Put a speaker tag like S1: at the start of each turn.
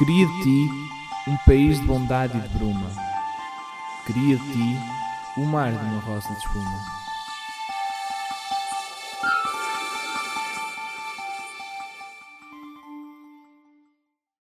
S1: Queria de ti um país de bondade e de bruma. Queria de ti o mar de uma rosa de espuma.